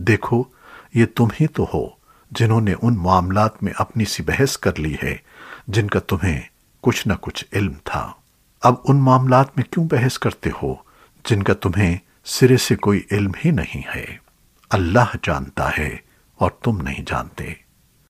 देखो, ये तुम ही तो हो जिन्होंने उन मामलात में अपनी सी बहस कर ली है, जिनका तुम्हें कुछ न कुछ इल्म था। अब उन मामलात में क्यों बहस करते हो, जिनका तुम्हें सिरे से कोई इल्म ही नहीं है? अल्लाह जानता है और तुम नहीं जानते।